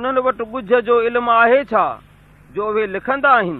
انهن وٽ ڳجهه جو علم آهي ڇا جو اهي لکندا آهن؟